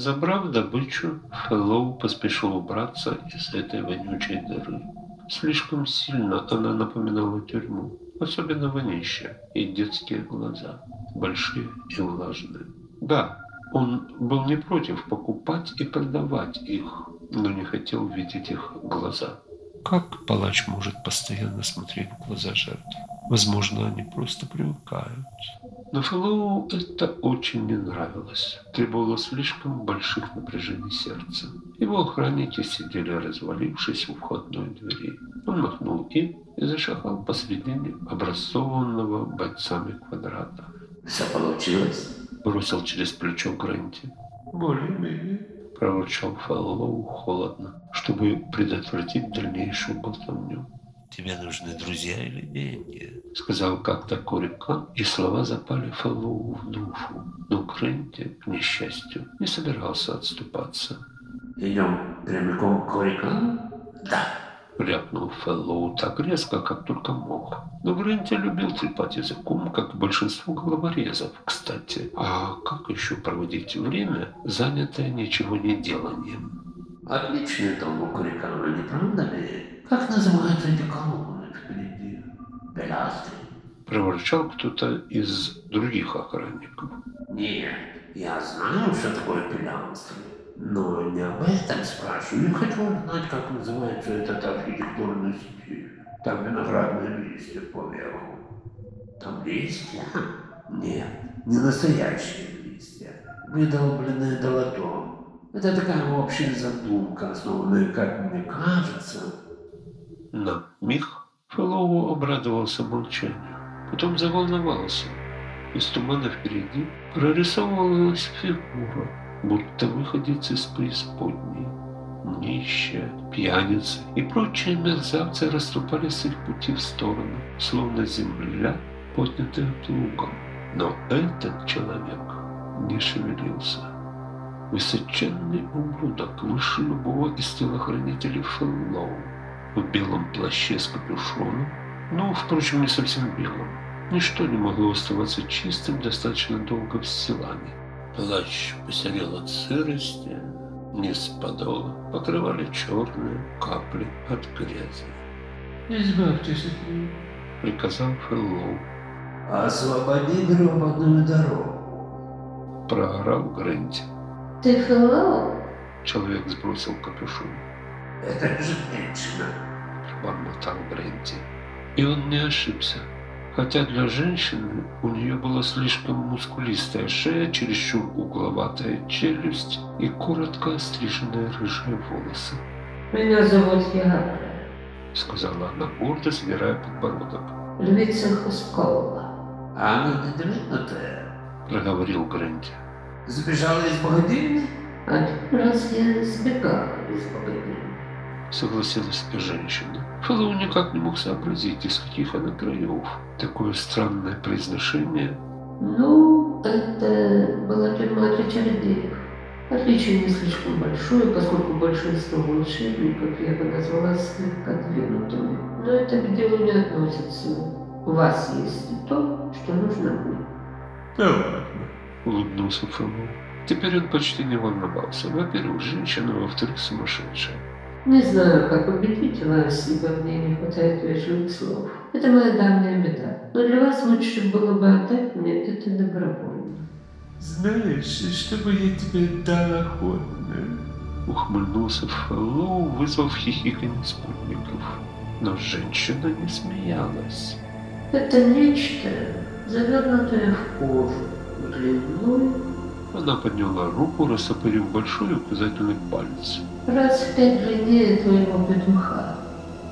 Забрав добычу, Фэллоу поспешил убраться из этой вонючей дыры. Слишком сильно она напоминала тюрьму, особенно вонище и детские глаза, большие и влажные. Да, он был не против покупать и продавать их, но не хотел видеть их глаза. Как палач может постоянно смотреть в глаза жертв? Возможно, они просто привыкают. Но Фэллоу это очень не нравилось. Требовало слишком больших напряжений сердца. Его охранники сидели, развалившись у входной двери. Он махнул им и зашагал посредине образованного бойцами квадрата. Все получилось? Бросил через плечо Гранти. Более-менее. Проворчал Фэллоу холодно, чтобы предотвратить дальнейшую болтовню. Тебе нужны друзья или деньги? Сказал как-то Корика, и слова запали Фэллоу в душу. Но Гренти, к несчастью, не собирался отступаться. Идем прямиком к Корикану? Да. Рявкнул Фэллоу так резко, как только мог. Но Гренти любил трепать языком, как большинство головорезов, кстати. А как еще проводить время, занятое ничего не деланием? Отличный у Корикана, не правда ли? Как называются эти колонны впереди? Пилястры? Проворчал кто-то из других охранников. Нет, я знаю, что такое пилястры. Но не об этом спрашиваю. Я хочу узнать, как называется этот архитектурный стиль. Там виноградные листья поверху. Там листья? Нет, не настоящие листья. Выдолбленные долотом. Это такая общая задумка, основанная, как мне кажется, на миг Фэллоу обрадовался молчанию, потом заволновался. Из тумана впереди прорисовывалась фигура, будто выходец из преисподней. Нищие, пьяницы и прочие мерзавцы расступали с их пути в сторону, словно земля, поднятая плугом. Но этот человек не шевелился. Высоченный ублюдок выше любого из телохранителей Фэллоу в белом плаще с капюшоном, но, впрочем, не совсем белом. Ничто не могло оставаться чистым достаточно долго в Силане. Плащ посерел от сырости, низ подола покрывали черные капли от грязи. «Избавьтесь от нее», — приказал Фэллоу. «Освободи гребаную дорогу», — проорал Грэнти. «Ты Фэллоу?» Человек сбросил капюшон. Это же женщина, бормотал Бренди. И он не ошибся. Хотя для женщины у нее была слишком мускулистая шея, чересчур угловатая челюсть и коротко остриженные рыжие волосы. «Меня зовут Ягра», — сказала она гордо, собирая подбородок. «Львица Хускова». «А она недвинутая», — проговорил Грэнди. «Сбежала из богадельни?» «Один раз я сбегала из богадельни» согласилась женщина. Фэллоу никак не мог сообразить, из каких она краев. Такое странное произношение. Ну, это была тюрьма для чародеев. Отличие не слишком большое, поскольку большинство волшебников я бы назвала слегка двинутыми. Но это к делу не относится. У вас есть то, что нужно мне. Да ладно, улыбнулся Фэллоу. Теперь он почти не волновался. Во-первых, женщина, во-вторых, сумасшедшая. Не знаю, как убедить вас, ибо мне не хватает вежливых слов. Это моя давняя беда. Но для вас лучше было бы отдать мне это добровольно. Знаешь, чтобы я тебе дал охотно. Ухмыльнулся Фэллоу, вызвав хихиканье спутников. Но женщина не смеялась. Это нечто, завернутое в кожу, длиной. Она подняла руку, растопырив большой указательный палец раз в пять длиннее твоего петуха.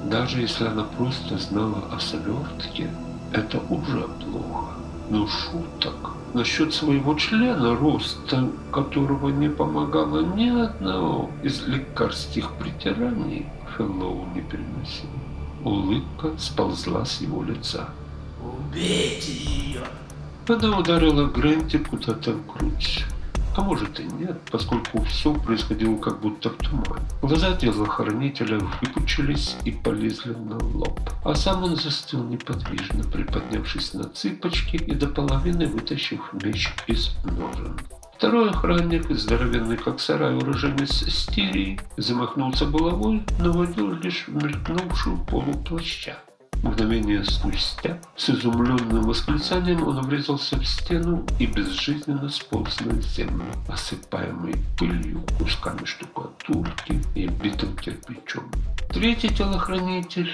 Даже если она просто знала о свертке, это уже плохо. Но шуток насчет своего члена, роста которого не помогало ни одного из лекарских притираний, Фэллоу не переносил. Улыбка сползла с его лица. «Убейте ее!» Она ударила Гренти куда-то в грудь. А может и нет, поскольку все происходило как будто в тумане. Глаза телохранителя выпучились и полезли на лоб. А сам он застыл неподвижно, приподнявшись на цыпочки и до половины вытащив меч из ножен. Второй охранник, здоровенный как сарай уроженец Стирии, замахнулся головой, но водил лишь мелькнувшую полуплаща. Мгновение спустя, с изумленным восклицанием, он врезался в стену и безжизненно сполз на землю, осыпаемый пылью, кусками штукатурки и битым кирпичом. Третий телохранитель,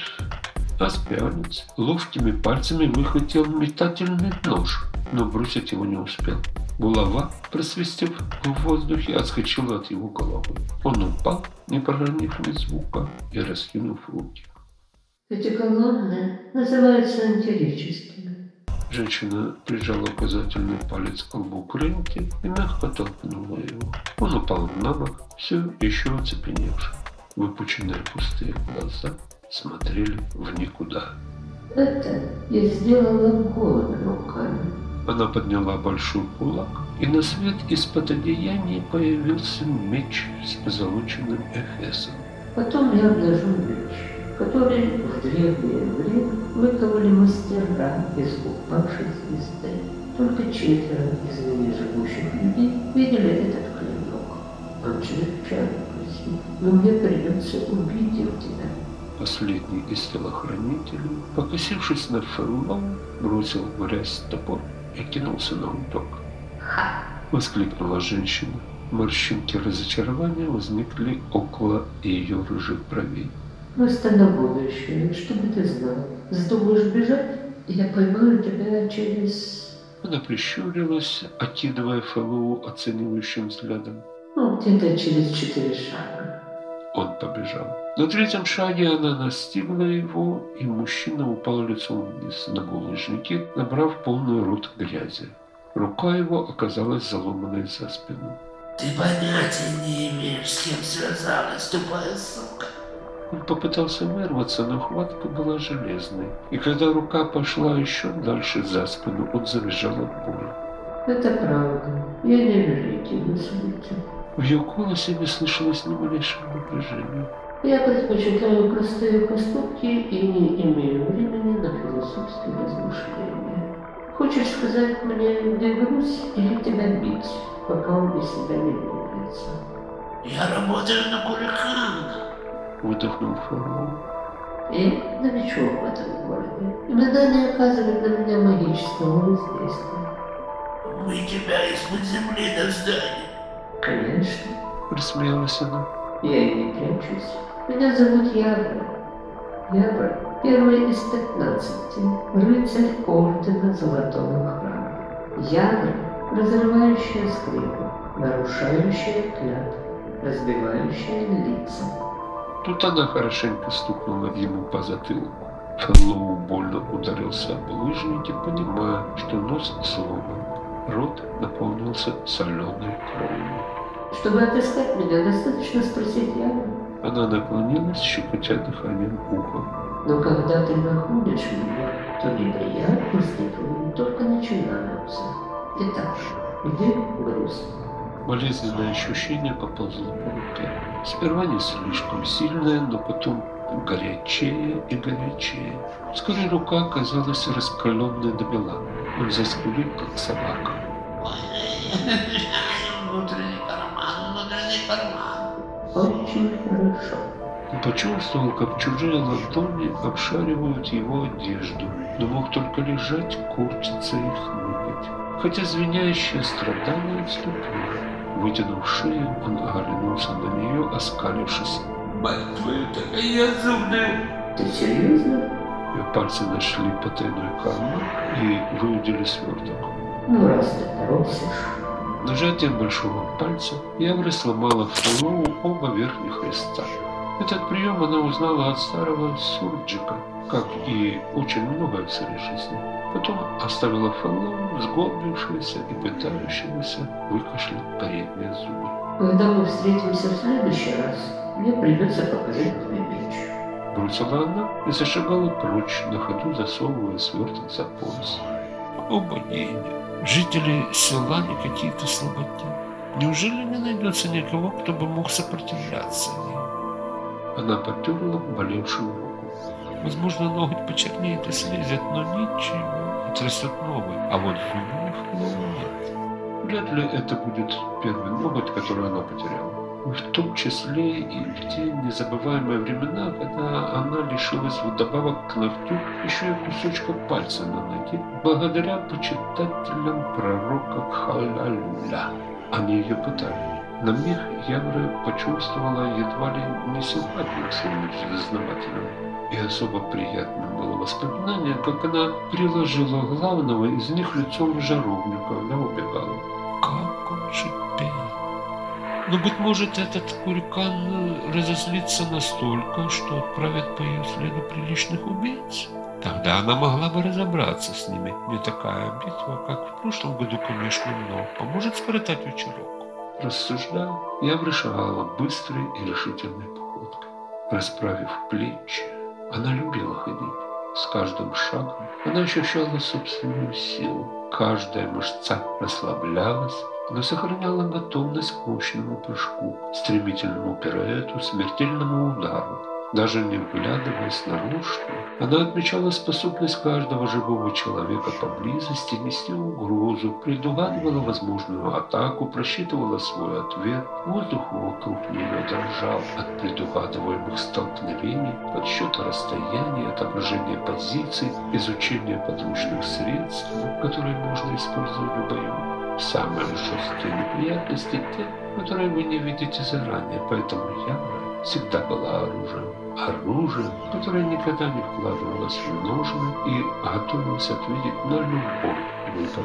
аспианец, ловкими пальцами выхватил метательный нож, но бросить его не успел. Булава, просвистев в воздухе, отскочила от его головы. Он упал, не проронив ни звука, и раскинув руки. Эти колонны называются антиреческими. Женщина прижала указательный палец к колбу Крынки и мягко толкнула его. Он упал на бок, все еще оцепеневший. Выпученные пустые глаза смотрели в никуда. Это я сделала голыми руками. Она подняла большой кулак, и на свет из-под одеяния появился меч с позолоченным эфесом. Потом я обнажу меч, который в древнее время выковали мастера из упавшей звезды. Только четверо из ныне живущих людей видели этот клинок. Он чрезвычайно красив, но мне придется убить его тебя. Последний из телохранителей, покосившись на Фэллоу, бросил в грязь топор и кинулся на уток. Ха! Воскликнула женщина. Морщинки разочарования возникли около ее рыжих бровей. Просто на будущее, чтобы ты знал. Вздумаешь бежать, я поймаю тебя через... Она прищурилась, окидывая Фэллоу оценивающим взглядом. Ну, где-то через четыре шага. Он побежал. На третьем шаге она настигла его, и мужчина упал лицом вниз на булыжники, набрав полный рот грязи. Рука его оказалась заломанной за спину. Ты понятия не имеешь, с кем связалась, тупая сука. Он попытался вырваться, но хватка была железной. И когда рука пошла еще дальше за спину, он завизжал от боли. Это правда. Я не великий на свете. В ее голосе не слышалось ни малейшего напряжения. Я предпочитаю простые поступки и не имею времени на философские размышления. Хочешь сказать мне, где грусть, или тебя бить, пока он из себя не выберется? Я работаю на куликана. Выдохнул Фэллоу. И новичок в этом городе. Иногда не оказывает на меня магического воздействия. Мы тебя из-под земли достанем. Конечно. Рассмеялась она. Я и не прячусь. Меня зовут Явра. Явра – первый из пятнадцати, рыцарь ордена Золотого Храма. Явра – разрывающая скрепы, нарушающая клятвы, разбивающая лица. Тут она хорошенько стукнула ему по затылку. Фэллоу больно ударился об лыжники, понимая, что нос сломан. Рот наполнился соленой кровью. Чтобы отыскать меня, достаточно спросить Явру. Она наклонилась, щекоча дыханием ухо. Но когда ты находишь меня, то неприятности твои только начинаются. Итак, где груз? Болезненное ощущение поползло по руке. Сперва не слишком сильное, но потом горячее и горячее. Вскоре рука оказалась раскаленной до бела. Он заскулил, как собака. Внутренний карман, внутренний карман. Очень хорошо. Он почувствовал, как чужие ладони обшаривают его одежду, но мог только лежать, корчиться и хныкать. Хотя звенящее страдание отступило. Вытянув шею, он оглянулся на нее, оскалившись. Мать твою, такая зубная. Ты серьезно? Ее пальцы нашли потайной карман и выудили сверток. Ну, раз ты просишь. Нажатием большого пальца Явра сломала Фэллоу оба верхних листа. Этот прием она узнала от старого Сурджика, как и очень многое в своей жизни. Потом оставила Фэллоу, сгорбившегося и пытающегося выкашлять передние зубы. Когда мы встретимся в следующий раз, мне придется показать твой меч. Бросила она и зашагала прочь, на ходу засовывая сверток за пояс. Оба гения. Жители села не какие-то слабаки. Неужели не найдется никого, кто бы мог сопротивляться ей? Она потерла болевшую руку. Возможно, ноготь почернеет и слезет, но ничего, отрастет новый. А вот зубов нет. Вряд ли это будет первый ноготь, который она потеряла в том числе и в те незабываемые времена, когда она лишилась вдобавок к ногтю еще и кусочка пальца на ноге, благодаря почитателям пророка Халаля. Они ее пытали. На миг Явра почувствовала едва ли не симпатию к своим дознавателям. И особо приятным было воспоминание, как она приложила главного из них лицом в жаровню, когда убегала. Как он шипел! Но, быть может, этот курикан разозлится настолько, что отправит по ее следу приличных убийц. Тогда она могла бы разобраться с ними. Не такая битва, как в прошлом году, конечно, но поможет скоротать вечерок. Рассуждая, я вышагала быстрой и решительной походкой. Расправив плечи, она любила ходить. С каждым шагом она ощущала собственную силу. Каждая мышца расслаблялась, но сохраняла готовность к мощному прыжку, стремительному пируэту, смертельному удару. Даже не вглядываясь наружу, она отмечала способность каждого живого человека поблизости нести угрозу, предугадывала возможную атаку, просчитывала свой ответ. Воздух вокруг нее дрожал от предугадываемых столкновений, подсчета расстояния, отображения позиций, изучения подручных средств, которые можно использовать в бою. Самые жесткие неприятности те, которые вы не видите заранее, поэтому Явра всегда была оружием. Оружием, которое никогда не вкладывалось в ножны и готовилось ответить на любой выбор.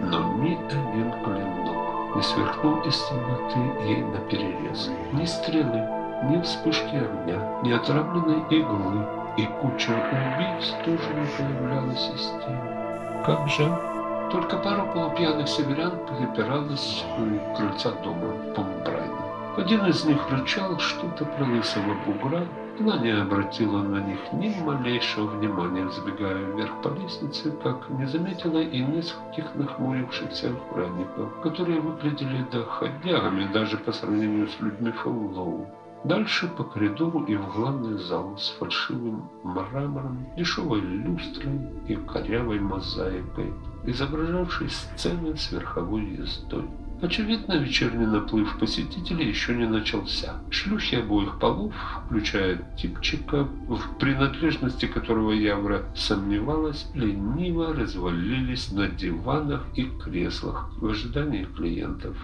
Но ни один клинок не сверкнул из темноты ей на перерез. Ни стрелы, ни вспышки огня, ни отравленной иглы, и куча убийц тоже не появлялась из тени. Как жаль. Только пара полупьяных северян припиралась у крыльца дома Помбрайна. Один из них рычал что-то про лысого бугра. Она не обратила на них ни малейшего внимания, взбегая вверх по лестнице, как не заметила и нескольких нахмурившихся охранников, которые выглядели доходягами даже по сравнению с людьми Фоллоу. Дальше по коридору и в главный зал с фальшивым мрамором, дешевой люстрой и корявой мозаикой, изображавшей сцены с верховой ездой. Очевидно, вечерний наплыв посетителей еще не начался. Шлюхи обоих полов, включая типчика, в принадлежности которого Явра сомневалась, лениво развалились на диванах и креслах в ожидании клиентов.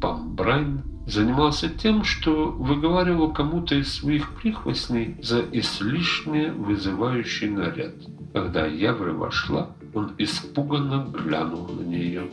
Памбрайн занимался тем, что выговаривал кому-то из своих прихвостней за излишне вызывающий наряд. Когда Явра вошла, он испуганно глянул на нее.